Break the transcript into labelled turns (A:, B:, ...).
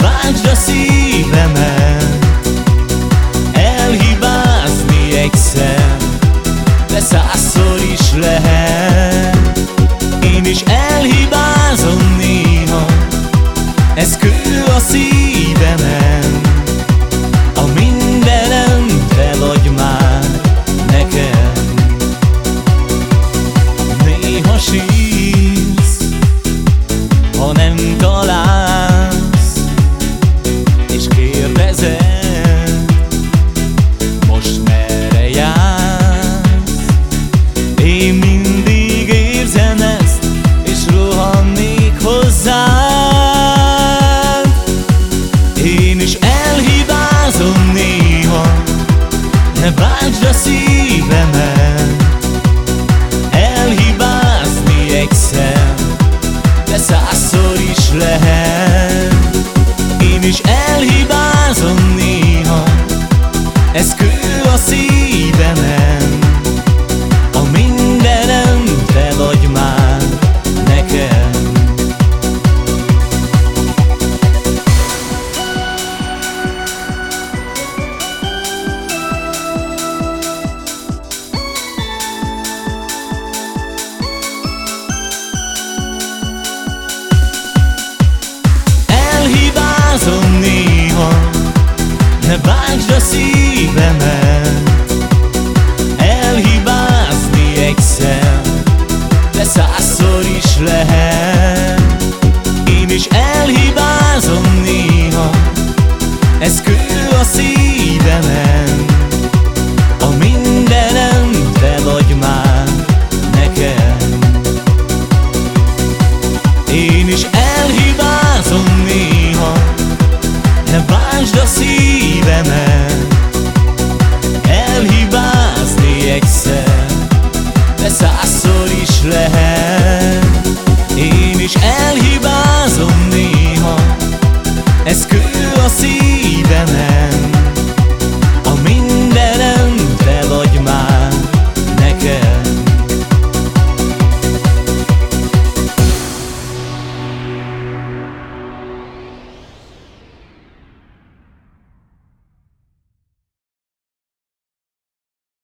A: bántsd a szívemet Elhibázni egyszer De százszor is lehet. Én is elhibázom néha Ez kő a szívemen. A mindenem te vagy már nekem. Néha sírsz Ha nem találsz Most merre jársz? Én mindig érzem ezt És rohannék hozzád. Én is elhibázom néha Ne bántsd a szívemet. Elhibázni egyszer De százszor is lehet a szívemen. A mindenem te vagy már nekem. Elhibázom néha Ne bántsd a szívemet Ez kő a szívemen